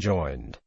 joined.